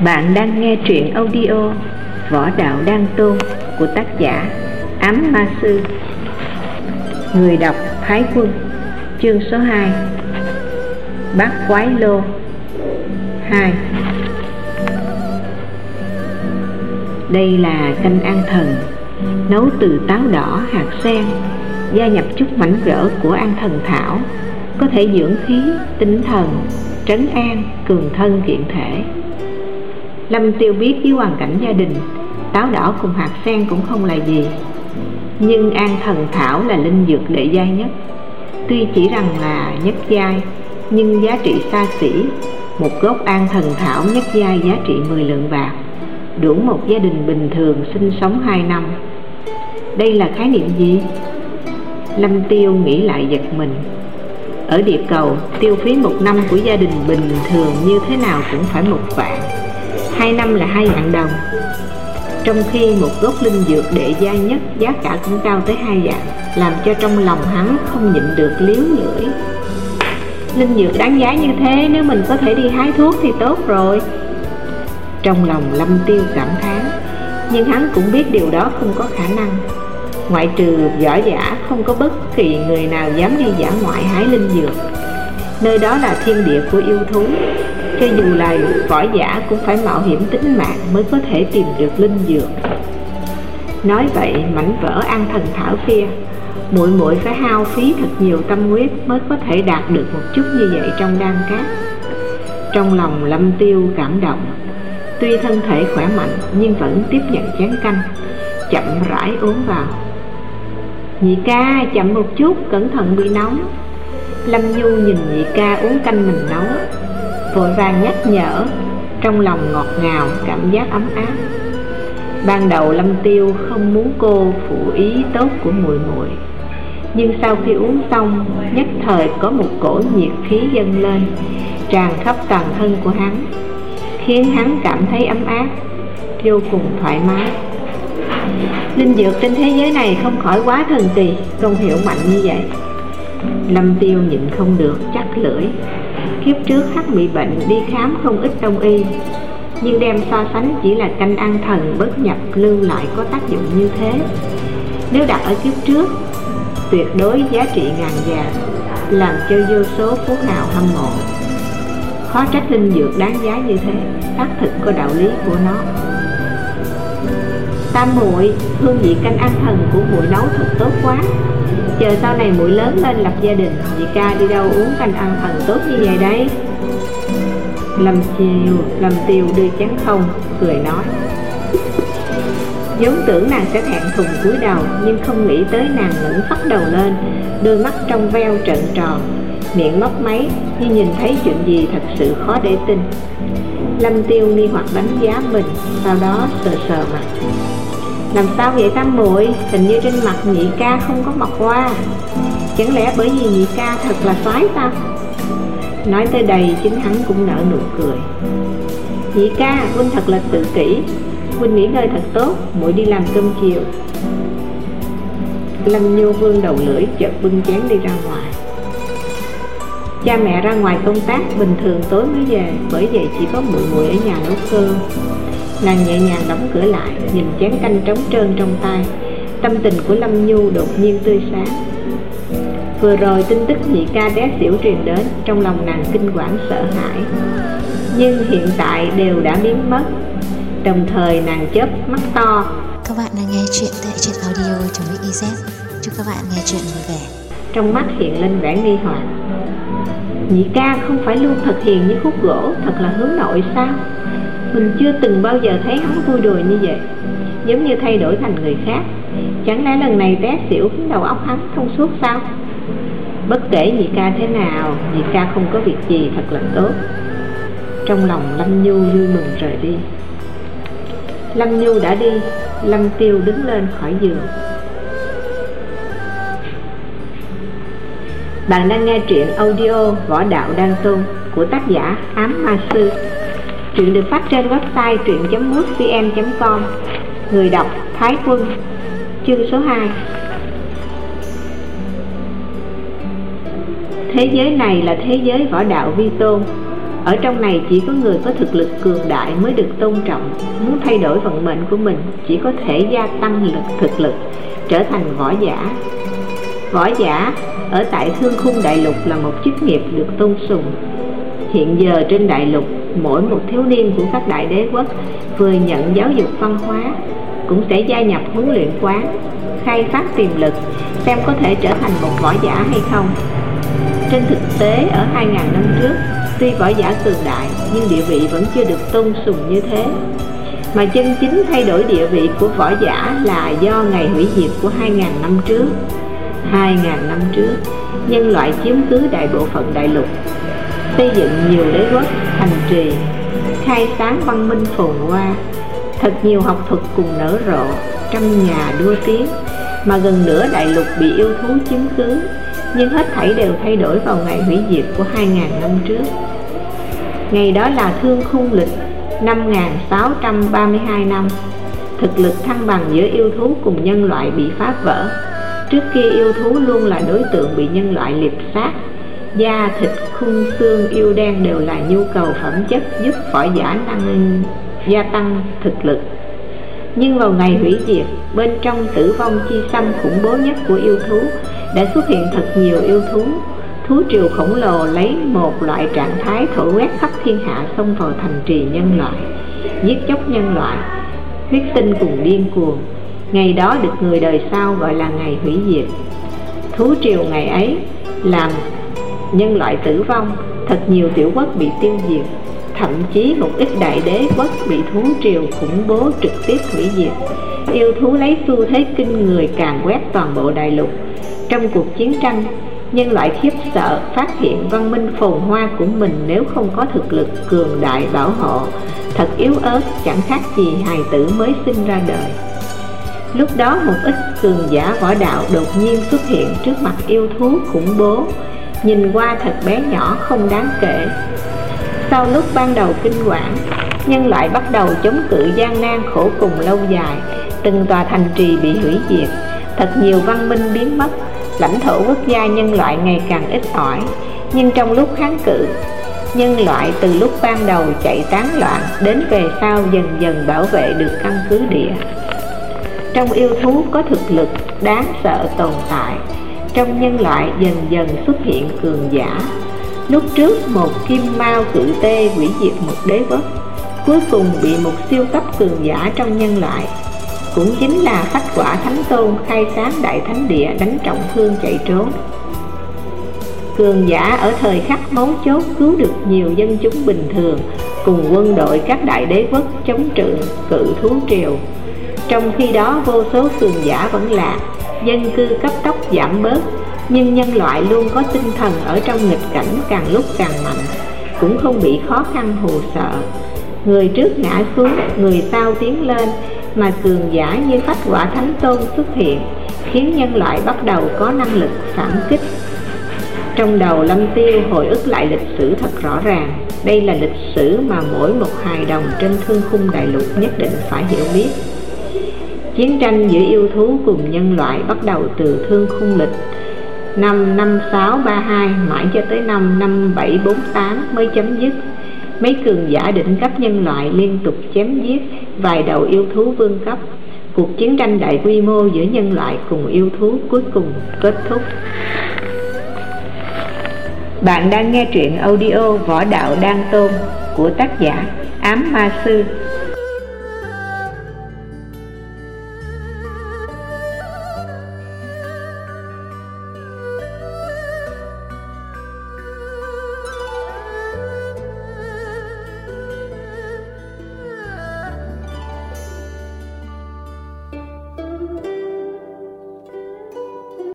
Bạn đang nghe truyện audio Võ Đạo Đăng Tôn của tác giả Ám Ma Sư. Người đọc Thái Quân Chương số 2 Bát Quái Lô 2 Đây là canh an thần Nấu từ táo đỏ, hạt sen Gia nhập chút mảnh vỡ của an thần thảo Có thể dưỡng khí, tinh thần, trấn an, cường thân kiện thể. Lâm Tiêu biết với hoàn cảnh gia đình Táo đỏ cùng hạt sen cũng không là gì. Nhưng an thần thảo là linh dược đệ giai nhất. Tuy chỉ rằng là nhất giai Nhưng giá trị xa xỉ Một gốc an thần thảo nhất giai giá trị 10 lượng bạc Đủ một gia đình bình thường sinh sống 2 năm. Đây là khái niệm gì? Lâm Tiêu nghĩ lại giật mình. Ở địa cầu, tiêu phí một năm của gia đình bình thường như thế nào cũng phải một vạn hai năm là hai vạn đồng. Trong khi một gốc linh dược đệ gia nhất giá cả cũng cao tới hai vạn làm cho trong lòng hắn không nhịn được liếu lưỡi. Linh dược đáng giá như thế, nếu mình có thể đi hái thuốc thì tốt rồi. Trong lòng lâm tiêu cảm thán, nhưng hắn cũng biết điều đó không có khả năng. Ngoại trừ võ giả, không có bất kỳ người nào dám đi giả ngoại hái linh dược. Nơi đó là thiên địa của yêu thú cho dù là võ giả cũng phải mạo hiểm tính mạng mới có thể tìm được linh dược. Nói vậy, mảnh vỡ an thần thảo kia, muội muội phải hao phí thật nhiều tâm huyết mới có thể đạt được một chút như vậy trong đan cát. Trong lòng lâm tiêu cảm động. Tuy thân thể khỏe mạnh, nhưng vẫn tiếp nhận chén canh, chậm rãi uống vào. Nhị ca, chậm một chút, cẩn thận bị nóng. Lâm nhu nhìn nhị ca uống canh mình nấu vội vàng nhắc nhở. Trong lòng ngọt ngào, cảm giác ấm áp. Ban đầu lâm tiêu không muốn cô phụ ý tốt của muội muội. Nhưng sau khi uống xong, nhất thời có một cổ nhiệt khí dâng lên, tràn khắp toàn thân của hắn, khiến hắn cảm thấy ấm áp, vô cùng thoải mái. Linh dược trên thế giới này không khỏi quá thần kỳ công hiệu mạnh như vậy. Lâm tiêu nhịn không được, chắc lưỡi kiếp trước hắn bị bệnh đi khám không ít đông y. Nhưng đem so sánh chỉ là canh ăn thần bất nhập lưu lại có tác dụng như thế. Nếu đặt ở kiếp trước, tuyệt đối giá trị ngàn vàng, làm cho vô số phú hào hâm mộ. Khó trách linh dược đáng giá như thế, xác thực có đạo lý của nó. Tam muội, hương vị canh ăn thần của muội nấu thật tốt quá chờ sau này mũi lớn lên lập gia đình, chị ca đi đâu uống canh ăn thần tốt như vậy đấy. Lâm chiều lâm tiều đưa chén không, cười nói. Vốn tưởng nàng sẽ thẹn thùng cúi đầu, nhưng không nghĩ tới nàng ngẩng phắt đầu lên, đôi mắt trong veo trận tròn, miệng mấp máy như nhìn thấy chuyện gì thật sự khó để tin. Lâm tiêu nghi hoặc đánh giá mình, sau đó sờ sờ mặt làm sao vậy tam muội hình như trên mặt nhị ca không có mọc hoa. Chẳng lẽ bởi vì nhị ca thật là soái sao nói tới đây, chính hắn cũng nở nụ cười. Nhị ca, huynh thật là tự kỷ. Huynh nghỉ ngơi thật tốt, muội đi làm cơm chiều. Lâm nhô vương đầu lưỡi chợt bưng chén đi ra ngoài. Cha mẹ ra ngoài công tác, bình thường tối mới về, bởi vậy chỉ có muội muội ở nhà nấu cơm nàng nhẹ nhàng đóng cửa lại nhìn chén canh trống trơn trong tay. Tâm tình của lâm nhu đột nhiên tươi sáng. Vừa rồi tin tức nhị ca té xỉu truyền đến trong lòng nàng kinh quản sợ hãi. Nhưng hiện tại đều đã biến mất. Đồng thời nàng chớp mắt to. Các bạn đang nghe chuyện tại truyện audio của iz chúc các bạn nghe chuyện vui vẻ. Trong mắt hiện lên vẻ nghi hoặc. Nhị ca không phải luôn thật hiền như khúc gỗ thật là hướng nội sao mình chưa từng bao giờ thấy hắn vui đùa như vậy. Giống như thay đổi thành người khác. Chẳng lẽ lần này té xỉu khiến đầu óc hắn thông suốt sao? Bất kể nhị ca thế nào, nhị ca không có việc gì thật là tốt. Trong lòng lâm nhu vui mừng rời đi. Lâm nhu đã đi, lâm tiêu đứng lên khỏi giường. Bạn đang nghe truyện audio võ đạo đan tôn của tác giả ám ma sư. Truyện được phát trên website truyện.mútvn.com Người đọc Thái Quân, Chương số 2 Thế giới này là thế giới võ đạo vi tôn. Ở trong này chỉ có người có thực lực cường đại mới được tôn trọng. Muốn thay đổi vận mệnh của mình, chỉ có thể gia tăng lực thực lực, trở thành võ giả. Võ giả ở tại thương khung đại lục là một chức nghiệp được tôn sùng. Hiện giờ trên đại lục mỗi một thiếu niên của các đại đế quốc vừa nhận giáo dục văn hóa, cũng sẽ gia nhập huấn luyện quán, khai phát tiềm lực, xem có thể trở thành một võ giả hay không. Trên thực tế, ở 2.000 năm trước, tuy võ giả cường đại, nhưng địa vị vẫn chưa được tôn sùng như thế. Mà chân chính thay đổi địa vị của võ giả là do ngày hủy diệt của 2.000 năm trước. 2.000 năm trước, nhân loại chiếm cứ đại bộ phận đại lục xây dựng nhiều đế quốc, thành trì, khai sáng văn minh phồn hoa. Thật nhiều học thuật cùng nở rộ trăm nhà đua tiếng, mà gần nửa đại lục bị yêu thú chiếm cứ, nhưng hết thảy đều thay đổi vào ngày hủy diệt của 2.000 năm trước. Ngày đó là thương khung lịch 5.632 năm. Thực lực thăng bằng giữa yêu thú cùng nhân loại bị phá vỡ. Trước kia yêu thú luôn là đối tượng bị nhân loại liệp sát da, thịt, khung xương yêu đen đều là nhu cầu phẩm chất giúp võ giả năng, gia tăng thực lực. Nhưng vào ngày hủy diệt, bên trong tử vong chi xâm khủng bố nhất của yêu thú đã xuất hiện thật nhiều yêu thú. Thú triều khổng lồ lấy một loại trạng thái thổi quét khắp thiên hạ xông vào thành trì nhân loại, giết chóc nhân loại, huyết tinh cùng điên cuồng. Ngày đó được người đời sau gọi là ngày hủy diệt. Thú triều ngày ấy làm nhân loại tử vong, thật nhiều tiểu quốc bị tiêu diệt. Thậm chí một ít đại đế quốc bị thú triều khủng bố trực tiếp hủy diệt. Yêu thú lấy xu thế kinh người càng quét toàn bộ đại lục. Trong cuộc chiến tranh, nhân loại khiếp sợ phát hiện văn minh phồn hoa của mình nếu không có thực lực cường đại bảo hộ. Thật yếu ớt, chẳng khác gì hài tử mới sinh ra đời. Lúc đó một ít cường giả võ đạo đột nhiên xuất hiện trước mặt yêu thú khủng bố nhìn qua thật bé nhỏ không đáng kể. Sau lúc ban đầu kinh quản, nhân loại bắt đầu chống cự gian nan khổ cùng lâu dài. Từng tòa thành trì bị hủy diệt. Thật nhiều văn minh biến mất. Lãnh thổ quốc gia nhân loại ngày càng ít ỏi. Nhưng trong lúc kháng cự, nhân loại từ lúc ban đầu chạy tán loạn đến về sau dần dần bảo vệ được căn cứ địa. Trong yêu thú có thực lực đáng sợ tồn tại trong nhân loại dần dần xuất hiện cường giả. Lúc trước, một kim mao cự tê hủy diệt một đế quốc, cuối cùng bị một siêu cấp cường giả trong nhân loại. Cũng chính là phách quả thánh tôn khai sáng đại thánh địa đánh trọng thương chạy trốn. Cường giả ở thời khắc mấu chốt cứu được nhiều dân chúng bình thường, cùng quân đội các đại đế quốc chống trượng cự thú triều. Trong khi đó, vô số cường giả vẫn lạc dân cư cấp tốc giảm bớt, nhưng nhân loại luôn có tinh thần ở trong nghịch cảnh càng lúc càng mạnh, cũng không bị khó khăn hù sợ. Người trước ngã xuống, người sau tiến lên, mà cường giả như phát quả thánh tôn xuất hiện, khiến nhân loại bắt đầu có năng lực phản kích. Trong đầu lâm tiêu hồi ức lại lịch sử thật rõ ràng, đây là lịch sử mà mỗi một hài đồng trên thương khung đại lục nhất định phải hiểu biết chiến tranh giữa yêu thú cùng nhân loại bắt đầu từ thương khung lịch. Năm 5632 mãi cho tới năm 5748 mới chấm dứt. Mấy cường giả đỉnh cấp nhân loại liên tục chém giết vài đầu yêu thú vương cấp. Cuộc chiến tranh đại quy mô giữa nhân loại cùng yêu thú cuối cùng kết thúc. Bạn đang nghe truyện audio võ đạo đan tôn của tác giả ám ma sư.